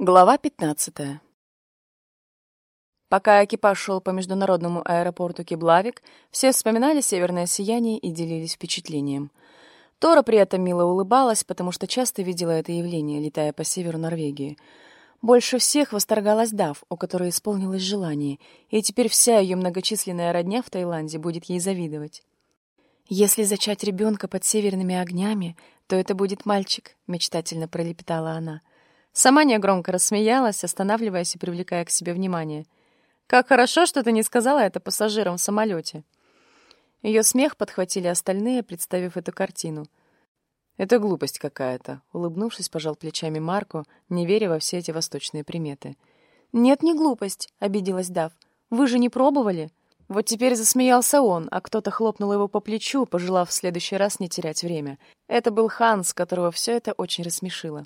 Глава 15. Пока экипаж шел по международному аэропорту Киблавик, все вспоминали северное сияние и делились впечатлением. Тора при этом мило улыбалась, потому что часто видела это явление, летая по северу Норвегии. Больше всех восторгалась Дав, у которой исполнилось желание, и теперь вся ее многочисленная родня в Таиланде будет ей завидовать. «Если зачать ребенка под северными огнями, то это будет мальчик», — мечтательно пролепетала она. — Сама негромко рассмеялась, останавливаясь и привлекая к себе внимание. «Как хорошо, что ты не сказала это пассажирам в самолете». Ее смех подхватили остальные, представив эту картину. «Это глупость какая-то», — улыбнувшись, пожал плечами Марко, не веря во все эти восточные приметы. «Нет, не глупость», — обиделась Дав. «Вы же не пробовали?» Вот теперь засмеялся он, а кто-то хлопнул его по плечу, пожелав в следующий раз не терять время. Это был Ханс, которого все это очень рассмешило.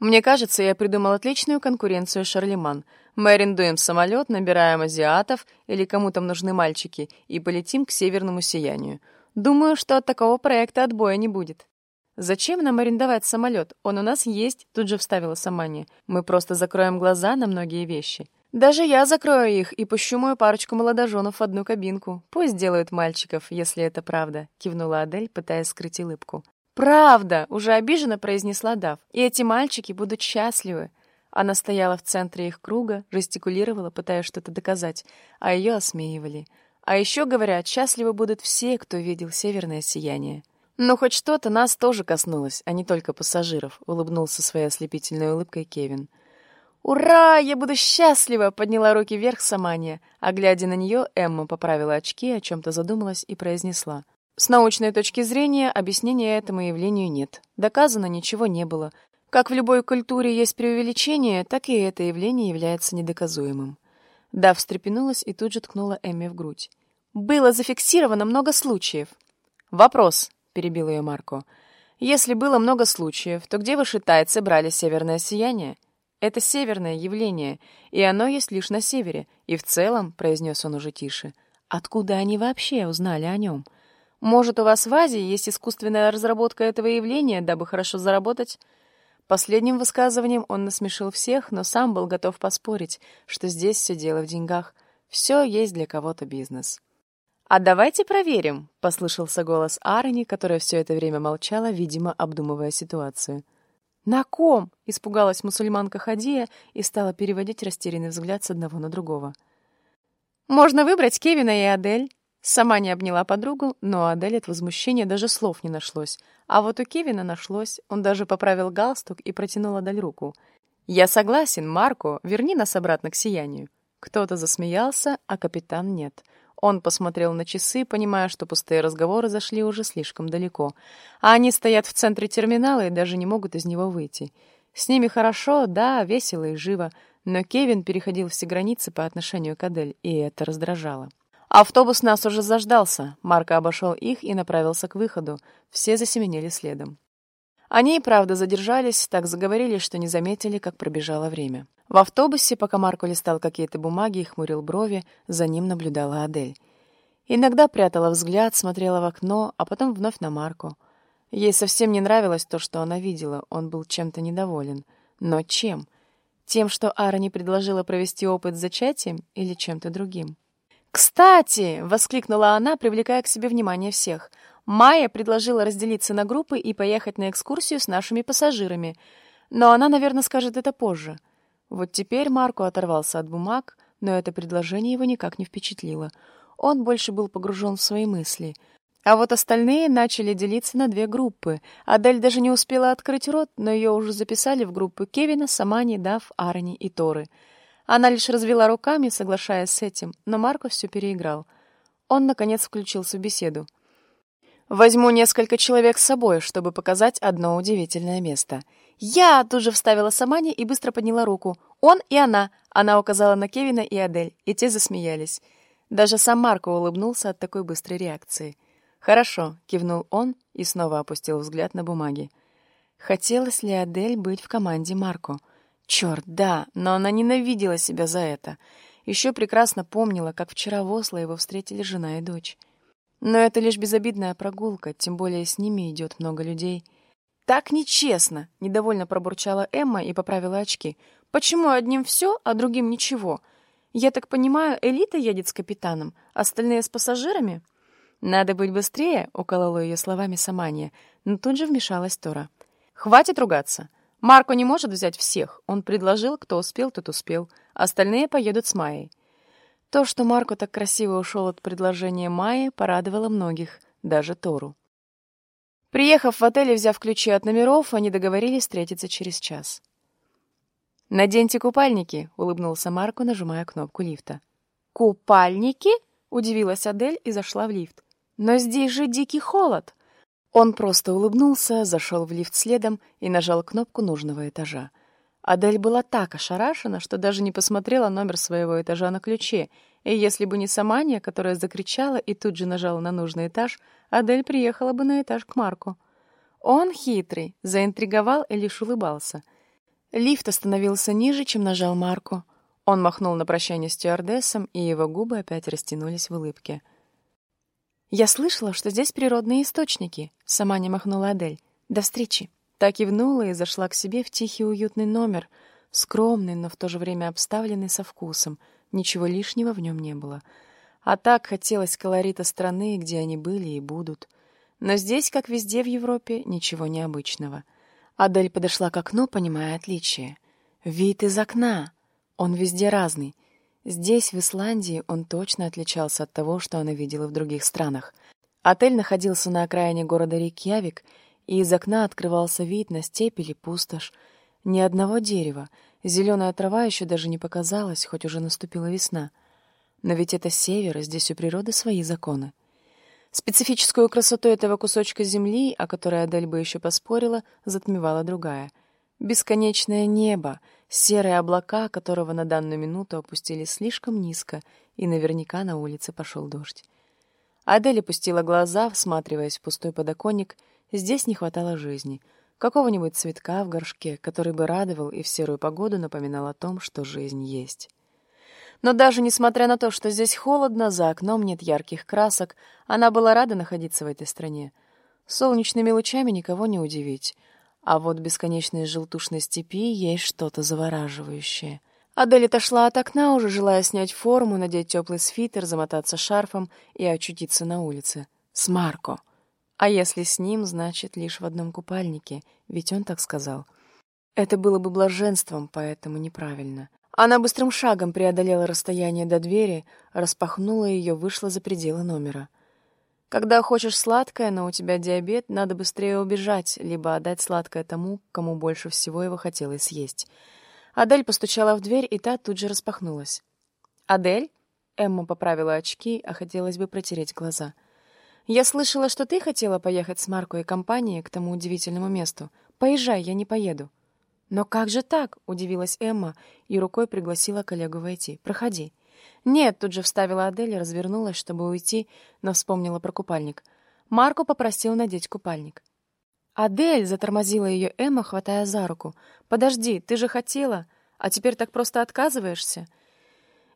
Мне кажется, я придумал отличную конкуренцию Шарлеман. Мы арендуем самолет, набираем азиатов или кому там нужны мальчики и полетим к северному сиянию. Думаю, что от такого проекта отбоя не будет. «Зачем нам арендовать самолет? Он у нас есть», — тут же вставила Самания. «Мы просто закроем глаза на многие вещи». «Даже я закрою их и пущу мою парочку молодоженов в одну кабинку. Пусть делают мальчиков, если это правда», — кивнула Адель, пытаясь скрыть улыбку. «Правда!» — уже обиженно произнесла Дав. «И эти мальчики будут счастливы!» Она стояла в центре их круга, жестикулировала, пытаясь что-то доказать, а ее осмеивали. А еще, говорят, счастливы будут все, кто видел северное сияние. «Ну, хоть что-то нас тоже коснулось, а не только пассажиров», — улыбнулся своей ослепительной улыбкой Кевин. «Ура! Я буду счастлива!» — подняла руки вверх Самания, а, глядя на нее, Эмма поправила очки, о чем-то задумалась и произнесла. С научной точки зрения объяснения этому явлению нет. Доказано ничего не было. Как в любой культуре есть преувеличение, так и это явление является недоказуемым. Дав встрепенулась и тут же ткнула Эмми в грудь. «Было зафиксировано много случаев». «Вопрос», — перебил ее Марко. «Если было много случаев, то где ваши тайцы брали северное сияние?» «Это северное явление, и оно есть лишь на севере. И в целом», — произнес он уже тише, — «откуда они вообще узнали о нем?» Может, у вас в Азии есть искусственная разработка этого явления, дабы хорошо заработать?» Последним высказыванием он насмешил всех, но сам был готов поспорить, что здесь все дело в деньгах. Все есть для кого-то бизнес. «А давайте проверим», — послышался голос Арни, которая все это время молчала, видимо, обдумывая ситуацию. «На ком?» — испугалась мусульманка Хадия и стала переводить растерянный взгляд с одного на другого. «Можно выбрать Кевина и Адель», Сама не обняла подругу, но у Адель от возмущения даже слов не нашлось. А вот у Кевина нашлось. Он даже поправил галстук и протянул Адель руку. «Я согласен, Марко, верни нас обратно к сиянию». Кто-то засмеялся, а капитан нет. Он посмотрел на часы, понимая, что пустые разговоры зашли уже слишком далеко. А они стоят в центре терминала и даже не могут из него выйти. С ними хорошо, да, весело и живо, но Кевин переходил все границы по отношению к Адель, и это раздражало. Автобус нас уже заждался. Марко обошел их и направился к выходу. Все засеменили следом. Они и правда задержались, так заговорили, что не заметили, как пробежало время. В автобусе, пока Марко листал какие-то бумаги и хмурил брови, за ним наблюдала Адель. Иногда прятала взгляд, смотрела в окно, а потом вновь на Марко. Ей совсем не нравилось то, что она видела, он был чем-то недоволен. Но чем? Тем, что Ара не предложила провести опыт с зачатием или чем-то другим? «Кстати!» — воскликнула она, привлекая к себе внимание всех. «Майя предложила разделиться на группы и поехать на экскурсию с нашими пассажирами. Но она, наверное, скажет это позже». Вот теперь Марко оторвался от бумаг, но это предложение его никак не впечатлило. Он больше был погружен в свои мысли. А вот остальные начали делиться на две группы. Адель даже не успела открыть рот, но ее уже записали в группу Кевина, Самани, Дав, Арни и Торы — она лишь развела руками, соглашаясь с этим, но Марко все переиграл. Он, наконец, включился в беседу. «Возьму несколько человек с собой, чтобы показать одно удивительное место». «Я!» — тут же вставила Самани и быстро подняла руку. «Он и она!» — она указала на Кевина и Адель, и те засмеялись. Даже сам Марко улыбнулся от такой быстрой реакции. «Хорошо», — кивнул он и снова опустил взгляд на бумаги. Хотелось ли Адель быть в команде Марко? Черт, да, но она ненавидела себя за это. Еще прекрасно помнила, как вчера в Осло его встретили жена и дочь. Но это лишь безобидная прогулка, тем более с ними идет много людей. «Так нечестно!» — недовольно пробурчала Эмма и поправила очки. Почему одним все, а другим ничего? Я так понимаю, элита едет с капитаном, остальные с пассажирами?» «Надо быть быстрее», — уколола ее словами Самания, но тут же вмешалась Тора. «Хватит ругаться. Марко не может взять всех. Он предложил, кто успел, тот успел. Остальные поедут с Майей». То, что Марко так красиво ушел от предложения Майи, порадовало многих, даже Тору. Приехав в отель и взяв ключи от номеров, они договорились встретиться через час. «Наденьте купальники», — улыбнулся Марко, нажимая кнопку лифта. «Купальники?» — удивилась Адель и зашла в лифт. «Но здесь же дикий холод!» Он просто улыбнулся, зашел в лифт следом и нажал кнопку нужного этажа. Адель была так ошарашена, что даже не посмотрела номер своего этажа на ключе, и если бы не Самания, которая закричала и тут же нажала на нужный этаж, Адель приехала бы на этаж к Марку. Он хитрый, заинтриговал и лишь улыбался. Лифт остановился ниже, чем нажал Марку. Он махнул на прощание стюардессам, и его губы опять растянулись в улыбке. «Я слышала, что здесь природные источники», — сама не махнула Адель. «До встречи». Так кивнула и зашла к себе в тихий уютный номер, скромный, но в то же время обставленный со вкусом. Ничего лишнего в нем не было. А так хотелось колорита страны, где они были и будут. Но здесь, как везде в Европе, ничего необычного. Адель подошла к окну, понимая отличие. Вид из окна. Он везде разный. Здесь, в Исландии, он точно отличался от того, что она видела в других странах. Отель находился на окраине города Рейкьявик — и из окна открывался вид на степь или пустошь. Ни одного дерева, зеленая трава еще даже не показалась, хоть уже наступила весна. Но ведь это север, и здесь у природы свои законы. Специфическую красоту этого кусочка земли, о которой Адель бы еще поспорила, затмевала другая. Бесконечное небо, серые облака, которого на данную минуту опустились слишком низко, и наверняка на улице пошел дождь. Адель опустила глаза, всматриваясь в пустой подоконник — Здесь не хватало жизни. Какого-нибудь цветка в горшке, который бы радовал и в серую погоду напоминал о том, что жизнь есть. Но даже несмотря на то, что здесь холодно, за окном нет ярких красок, она была рада находиться в этой стране. Солнечными лучами никого не удивить. А вот в бесконечной желтушной степи есть что-то завораживающее. Адель отошла от окна, уже желая снять форму, надеть теплый свитер, замотаться шарфом и очутиться на улице. С Марко. А если с ним, значит, лишь в одном купальнике, ведь он так сказал. Это было бы блаженством, поэтому неправильно. Она быстрым шагом преодолела расстояние до двери, распахнула ее, вышла за пределы номера. Когда хочешь сладкое, но у тебя диабет, надо быстрее убежать, либо отдать сладкое тому, кому больше всего его хотелось съесть. Адель постучала в дверь, и та тут же распахнулась. «Адель?» Эмма поправила очки, а хотелось бы протереть глаза — я слышала, что ты хотела поехать с Марко и компанией к тому удивительному месту. Поезжай, я не поеду. Но как же так? удивилась Эмма и рукой пригласила коллегу войти. Проходи. Нет, тут же вставила Адель, развернулась, чтобы уйти, но вспомнила про купальник. Марко попросил надеть купальник. «Адель!» — затормозила ее Эмма, хватая за руку. «Подожди, ты же хотела, а теперь так просто отказываешься?»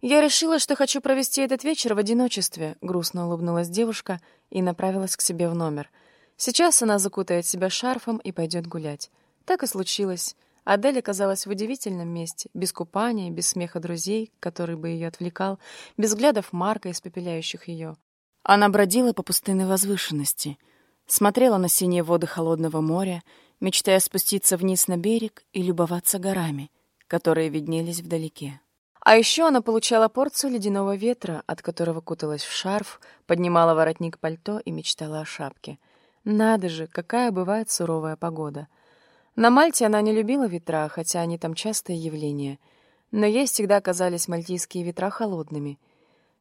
«Я решила, что хочу провести этот вечер в одиночестве», — грустно улыбнулась девушка и направилась к себе в номер. Сейчас она закутает себя шарфом и пойдет гулять. Так и случилось. Адель оказалась в удивительном месте, без купания, без смеха друзей, который бы ее отвлекал, без взглядов Марка, испепеляющих ее. Она бродила по пустынной возвышенности, смотрела на синие воды холодного моря, мечтая спуститься вниз на берег и любоваться горами, которые виднелись вдалеке. А еще она получала порцию ледяного ветра, от которого куталась в шарф, поднимала воротник пальто и мечтала о шапке. Надо же, какая бывает суровая погода. На Мальте она не любила ветра, хотя они там частое явление. Но ей всегда казались мальтийские ветра холодными.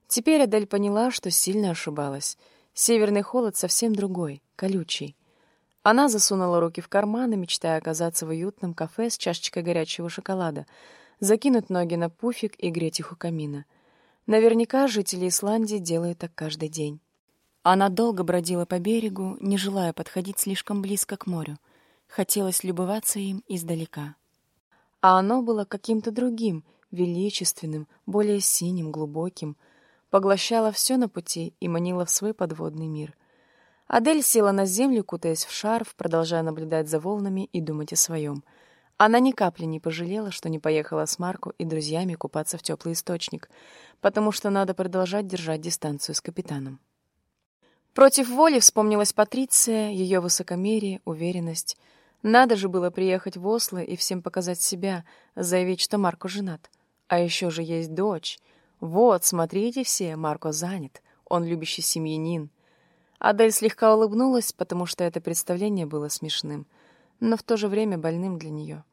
Теперь Адель поняла, что сильно ошибалась. Северный холод совсем другой, колючий. Она засунула руки в карманы, мечтая оказаться в уютном кафе с чашечкой горячего шоколада — закинуть ноги на пуфик и греть их у камина. Наверняка жители Исландии делают так каждый день. Она долго бродила по берегу, не желая подходить слишком близко к морю. Хотелось любоваться им издалека. А оно было каким-то другим, величественным, более синим, глубоким, поглощало все на пути и манило в свой подводный мир. Адель села на землю, кутаясь в шарф, продолжая наблюдать за волнами и думать о своем — Она ни капли не пожалела, что не поехала с Марко и друзьями купаться в теплый источник, потому что надо продолжать держать дистанцию с капитаном. Против воли вспомнилась Патриция, ее высокомерие, уверенность. Надо же было приехать в Осло и всем показать себя, заявить, что Марко женат. А еще же есть дочь. Вот, смотрите все, Марко занят. Он любящий семьянин. Адель слегка улыбнулась, потому что это представление было смешным, но в то же время больным для нее.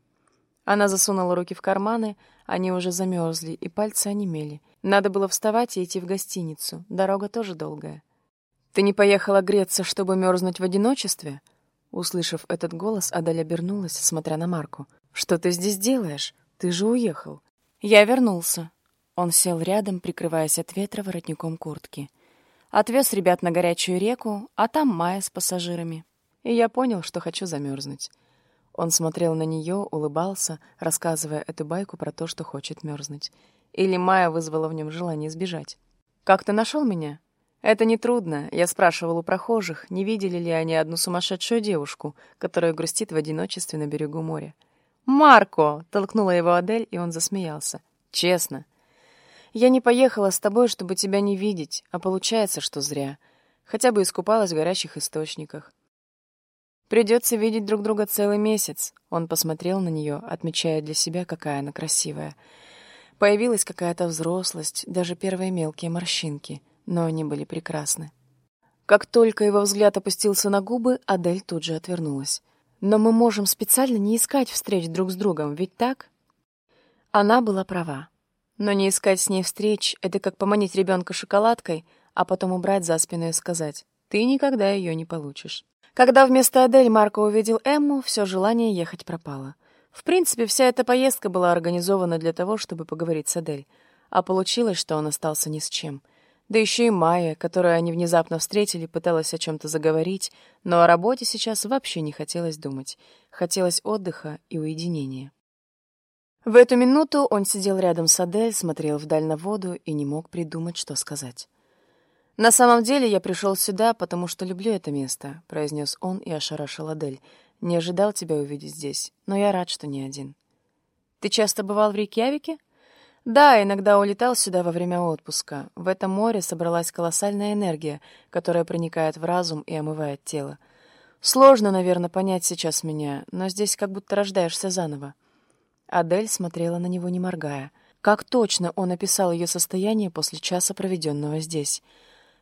Она засунула руки в карманы, они уже замерзли, и пальцы онемели. Надо было вставать и идти в гостиницу. Дорога тоже долгая. «Ты не поехала греться, чтобы мерзнуть в одиночестве?» Услышав этот голос, Адель обернулась, смотря на Марку. «Что ты здесь делаешь? Ты же уехал». «Я вернулся». Он сел рядом, прикрываясь от ветра воротником куртки. Отвез ребят на горячую реку, а там Майя с пассажирами. И я понял, что хочу замерзнуть. Он смотрел на нее, улыбался, рассказывая эту байку про то, что хочет мерзнуть. Или Майя вызвала в нем желание сбежать. «Как ты нашел меня?» Это нетрудно. Я спрашивал у прохожих, не видели ли они одну сумасшедшую девушку, которая грустит в одиночестве на берегу моря. «Марко!» — толкнула его Адель, и он засмеялся. «Честно. Я не поехала с тобой, чтобы тебя не видеть, а получается, что зря. Хотя бы искупалась в горячих источниках. Придется видеть друг друга целый месяц». Он посмотрел на нее, отмечая для себя, какая она красивая. Появилась какая-то взрослость, даже первые мелкие морщинки — но они были прекрасны. Как только его взгляд опустился на губы, Адель тут же отвернулась. «Но мы можем специально не искать встреч друг с другом, ведь так?» Она была права. Но не искать с ней встреч — это как поманить ребенка шоколадкой, а потом убрать за спину и сказать «ты никогда ее не получишь». Когда вместо Адель Марко увидел Эмму, все желание ехать пропало. В принципе, вся эта поездка была организована для того, чтобы поговорить с Адель, а получилось, что он остался ни с чем — да еще и Майя, которую они внезапно встретили, пыталась о чем-то заговорить, но о работе сейчас вообще не хотелось думать. Хотелось отдыха и уединения. В эту минуту он сидел рядом с Адель, смотрел вдаль на воду и не мог придумать, что сказать. «На самом деле я пришел сюда, потому что люблю это место», — произнес он и ошарашил Адель. «Не ожидал тебя увидеть здесь, но я рад, что не один». «Ты часто бывал в Рейкьявике?» Да, иногда улетал сюда во время отпуска. В этом море собралась колоссальная энергия, которая проникает в разум и омывает тело. Сложно, наверное, понять сейчас меня, но здесь как будто рождаешься заново. Адель смотрела на него, не моргая. Как точно он описал ее состояние после часа, проведенного здесь.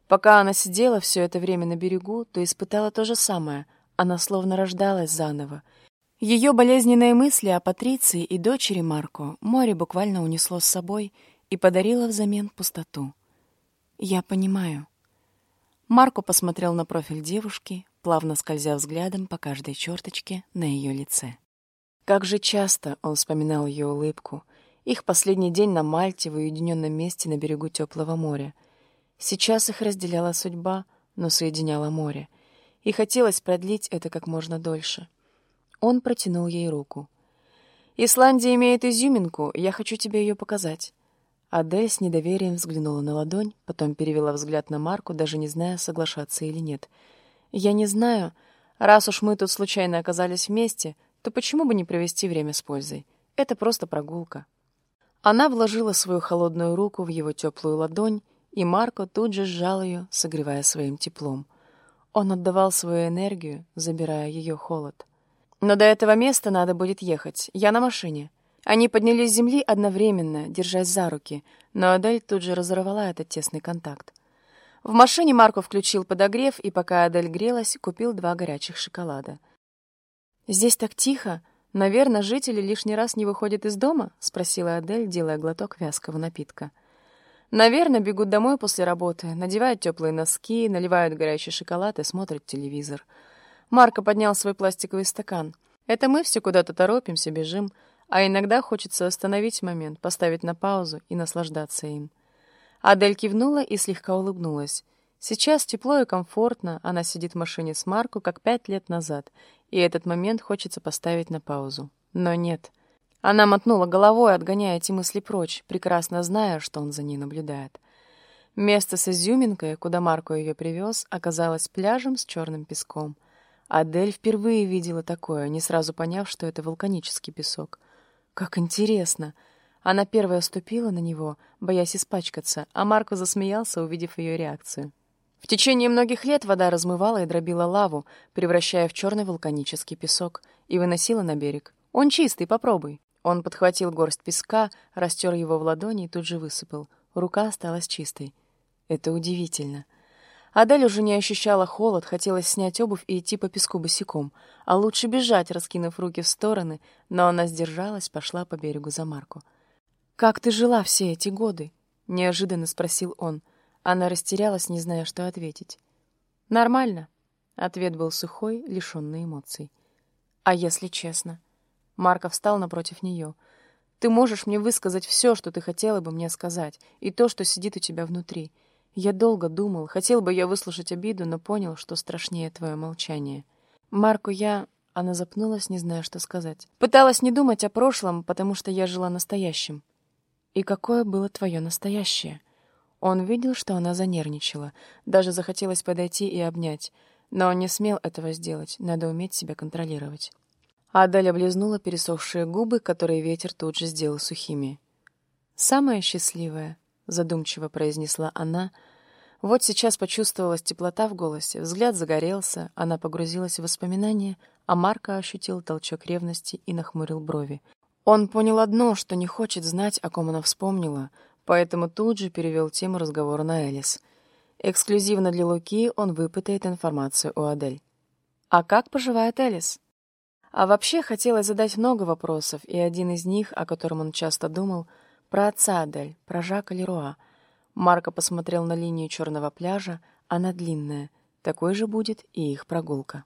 Пока она сидела все это время на берегу, то испытала то же самое. Она словно рождалась заново — ее болезненные мысли о Патриции и дочери Марко море буквально унесло с собой и подарило взамен пустоту. «Я понимаю». Марко посмотрел на профиль девушки, плавно скользя взглядом по каждой черточке на ее лице. Как же часто он вспоминал ее улыбку, их последний день на Мальте в уединенном месте на берегу теплого моря. Сейчас их разделяла судьба, но соединяла море, и хотелось продлить это как можно дольше — он протянул ей руку. «Исландия имеет изюминку, я хочу тебе ее показать». Адель с недоверием взглянула на ладонь, потом перевела взгляд на Марку, даже не зная, соглашаться или нет. «Я не знаю. Раз уж мы тут случайно оказались вместе, то почему бы не провести время с пользой? Это просто прогулка». Она вложила свою холодную руку в его теплую ладонь, и Марко тут же сжал ее, согревая своим теплом. Он отдавал свою энергию, забирая ее холод. Но до этого места надо будет ехать. Я на машине. Они поднялись с земли одновременно, держась за руки, но Адель тут же разорвала этот тесный контакт. В машине Марко включил подогрев, и пока Адель грелась, купил два горячих шоколада. «Здесь так тихо. Наверное, жители лишний раз не выходят из дома?» — спросила Адель, делая глоток вязкого напитка. «Наверное, бегут домой после работы, надевают теплые носки, наливают горячий шоколад и смотрят телевизор». Марко поднял свой пластиковый стакан. Это мы все куда-то торопимся, бежим, а иногда хочется остановить момент, поставить на паузу и наслаждаться им. Адель кивнула и слегка улыбнулась. Сейчас тепло и комфортно, она сидит в машине с Марко, как пять лет назад, и этот момент хочется поставить на паузу. Но нет. Она мотнула головой, отгоняя эти мысли прочь, прекрасно зная, что он за ней наблюдает. Место с изюминкой, куда Марко ее привез, оказалось пляжем с черным песком — Адель впервые видела такое, не сразу поняв, что это вулканический песок. Как интересно! Она первая ступила на него, боясь испачкаться, а Марко засмеялся, увидев ее реакцию. В течение многих лет вода размывала и дробила лаву, превращая в черный вулканический песок, и выносила на берег. «Он чистый, попробуй». Он подхватил горсть песка, растер его в ладони и тут же высыпал. Рука осталась чистой. Это удивительно. Адель уже не ощущала холод, хотелось снять обувь и идти по песку босиком, а лучше бежать, раскинув руки в стороны, но она сдержалась, пошла по берегу за Марку. «Как ты жила все эти годы?» — неожиданно спросил он. Она растерялась, не зная, что ответить. «Нормально», — ответ был сухой, лишённый эмоций. «А если честно?» Марков встал напротив нее. «Ты можешь мне высказать все, что ты хотела бы мне сказать, и то, что сидит у тебя внутри. Я долго думал, хотел бы я выслушать обиду, но понял, что страшнее твое молчание. Марку я...» Она запнулась, не зная, что сказать. «Пыталась не думать о прошлом, потому что я жила настоящим. И какое было твое настоящее?» Он видел, что она занервничала, даже захотелось подойти и обнять, но он не смел этого сделать, надо уметь себя контролировать. Адель облизнула пересохшие губы, которые ветер тут же сделал сухими. «Самое счастливое», — задумчиво произнесла она. Вот сейчас почувствовалась теплота в голосе, взгляд загорелся, она погрузилась в воспоминания, а Марко ощутил толчок ревности и нахмурил брови. Он понял одно, что не хочет знать, о ком она вспомнила, поэтому тут же перевел тему разговора на Элис. Эксклюзивно для Луки он выпытает информацию у Адель. «А как поживает Элис?» А вообще хотелось задать много вопросов, и один из них, о котором он часто думал, про отца Адель, про Жака Леруа. Марко посмотрел на линию черного пляжа, она длинная. Такой же будет и их прогулка.